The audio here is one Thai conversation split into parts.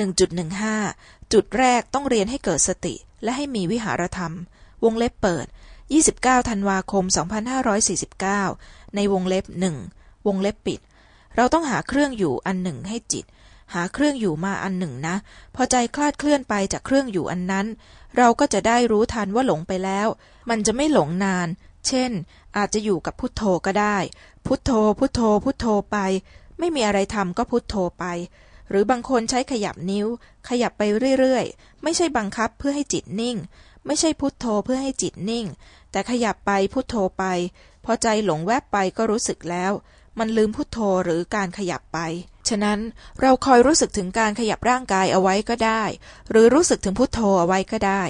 1.15 จุดแรกต้องเรียนให้เกิดสติ และให้มีวิหารธรรม วงเล็บเปิด 29 ธันวาคม 2549 ในวงเล็บหนึ่งวงเล็บปิด เราต้องหาเครื่องอยู่อันหนึ่งให้จิต หาเครื่องอยู่มาอันหนึ่งนะ พอใจคลาดเคลื่อนไปจากเครื่องอยู่อันนั้น เราก็จะได้รู้ทันว่าหลงไปแล้ว มันจะไม่หลงนาน เช่น อาจจะอยู่กับพุทโธก็ได้ พุทโธ พุทโธ พุทโธไป ไม่มีอะไรทำก็พุทโธไป หรือบางคนใช้ขยับนิ้ว ขยับไปเรื่อยๆ ไม่ใช่บังคับเพื่อให้จิตนิ่ง ไม่ใช่พุทโธเพื่อให้จิตนิ่ง แต่ขยับไปพุทโธไป พอใจหลงแวบไปก็รู้สึกแล้ว มันลืมพุทโธหรือการขยับไป ฉะนั้นเราคอยรู้สึกถึงการขยับร่างกายเอาไว้ก็ได้ หรือรู้สึกถึงพุทโธเอาไว้ก็ได้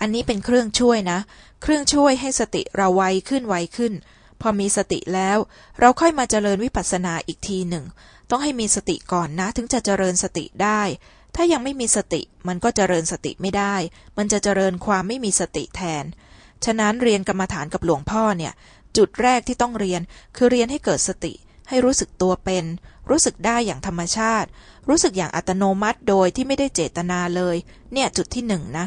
อันนี้เป็นเครื่องช่วยนะ เครื่องช่วยให้สติเราไวขึ้นไวขึ้น พอมีสติแล้ว เราค่อยมาเจริญวิปัสสนาอีกทีหนึ่ง ต้องให้มีสติก่อนนะ ถึงจะเจริญสติได้ ถ้ายังไม่มีสติมันก็เจริญสติไม่ได้ มันจะเจริญความไม่มีสติแทน ฉะนั้นเรียนกรรมฐานกับหลวงพ่อเนี่ย จุดแรกที่ต้องเรียนคือเรียนให้เกิดสติ ให้รู้สึกตัวเป็น รู้สึกได้อย่างธรรมชาติ รู้สึกอย่างอัตโนมัติโดยที่ไม่ได้เจตนาเลย เนี่ยจุดที่หนึ่งนะ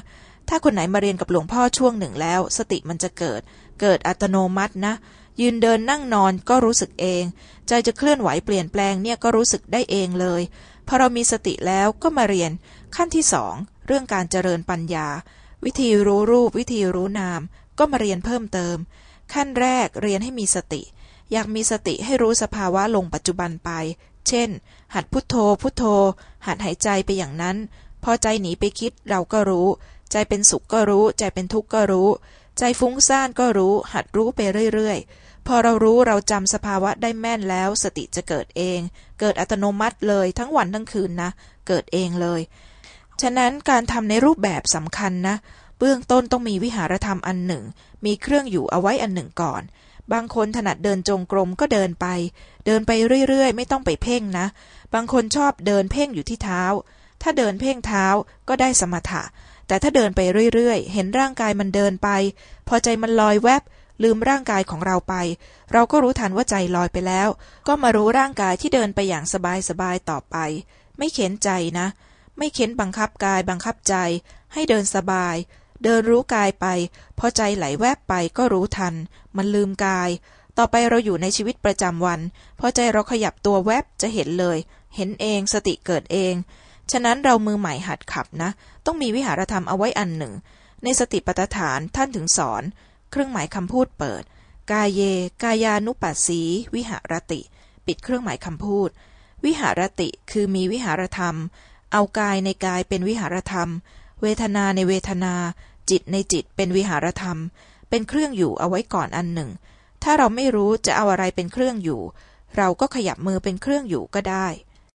ถ้าคนไหนมาเรียนกับหลวงพ่อช่วงหนึ่งแล้ว สติมันจะเกิด เกิดอัตโนมัตินะ ยืนเดินนั่งนอนก็รู้สึกเอง ใจจะเคลื่อนไหวเปลี่ยนแปลงเนี่ยก็รู้สึกได้เองเลยพอเรามีสติแล้วก็มาเรียนขั้นที่สองเรื่องการเจริญปัญญา วิธีรู้รูปวิธีรู้นาม ก็มาเรียนเพิ่มเติม ขั้นแรกเรียนให้มีสติ อยากมีสติให้รู้สภาวะลงปัจจุบันไป เช่น หัดพุทโธพุทโธ หัดหายใจไปอย่างนั้น พอใจหนีไปคิดเราก็รู้ ใจเป็นสุขก็รู้ ใจเป็นทุกข์ก็รู้ ใจฟุ้งซ่านก็รู้ หัดรู้ไปเรื่อยๆ พอเรารู้เราจำสภาวะได้แม่นแล้ว สติจะเกิดเอง เกิดอัตโนมัติเลยทั้งวันทั้งคืนนะ เกิดเองเลย ฉะนั้นการทำในรูปแบบสำคัญนะ เบื้องต้นต้องมีวิหารธรรมอันหนึ่ง มีเครื่องอยู่เอาไว้อันหนึ่งก่อนบางคนถนัดเดินจงกรมก็เดินไป เดินไปเรื่อยๆ ไม่ต้องไปเพ่งนะ บางคนชอบเดินเพ่งอยู่ที่เท้า ถ้าเดินเพ่งเท้าก็ได้สมถะ แต่ถ้าเดินไปเรื่อยๆ เห็นร่างกายมันเดินไป พอใจมันลอยแวบ ลืมร่างกายของเราไป เราก็รู้ทันว่าใจลอยไปแล้ว ก็มารู้ร่างกายที่เดินไปอย่างสบายๆต่อไป ไม่เข็นใจนะ ไม่เข็นบังคับกายบังคับใจ ให้เดินสบาย เดินรู้กายไป พอใจไหลแวบไปก็รู้ทัน มันลืมกาย ต่อไปเราอยู่ในชีวิตประจำวัน พอใจเราขยับตัวแวบจะเห็นเลย เห็นเองสติเกิดเอง ฉะนั้นเรามือใหม่หัดขับนะ ต้องมีวิหารธรรมเอาไว้อันหนึ่ง ในสติปัฏฐานท่านถึงสอน เครื่องหมายคำพูดเปิด กายเย กายานุปัสสี วิหารติ ปิดเครื่องหมายคำพูด วิหารติคือมีวิหารธรรม เอากายในกายเป็นวิหารธรรม เวทนาในเวทนา จิตในจิตเป็นวิหารธรรม เป็นเครื่องอยู่เอาไว้ก่อนอันหนึ่ง ถ้าเราไม่รู้จะเอาอะไรเป็นเครื่องอยู่ เราก็ขยับมือเป็นเครื่องอยู่ก็ได้